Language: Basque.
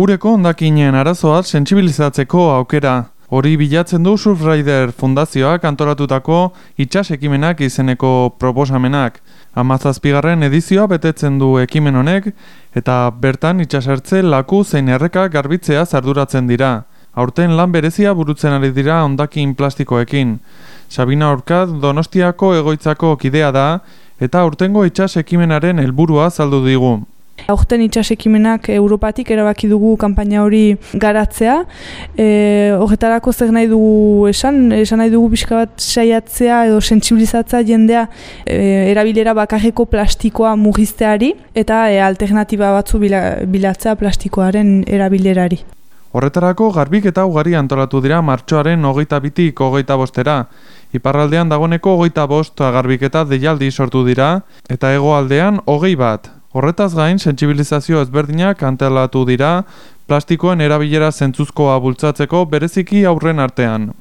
Ureko ondakinen arazoa sentsibilizatzeko aukera. Hori bilatzen du Surfrider Fundazioak antolatutako itxas ekimenak izeneko proposamenak. Amazazpigarren edizioa betetzen du ekimen honek eta bertan itxasertze laku zein erreka garbitzea zarduratzen dira. Aurten lan berezia burutzen ari dira ondakin plastikoekin. Sabina Orkad Donostiako egoitzako kidea da eta aurtengo itxas ekimenaren helburua zaldu digu. Aurten itxasekimenak Europatik erabaki dugu kanpaina hori garatzea. E, horretarako zer nahi dugu esan, esan nahi dugu pixka bat saiatzea edo sentsibilizatzea jendea e, erabilera bakarreko plastikoa mugizteari eta e, alternatiba batzu bila, bilatzea plastikoaren erabilerari. Horretarako garbik eta ugari antolatu dira martxoaren hogeita bitik hogeita bostera. Iparraldean dagoneko hogeita bost garbiketa deialdi sortu dira eta hegoaldean hogei bat. Horretaz gain, sentsibilizazio ezberdinak antelatu dira plastikoen erabilera zentzuzkoa bultzatzeko bereziki aurren artean.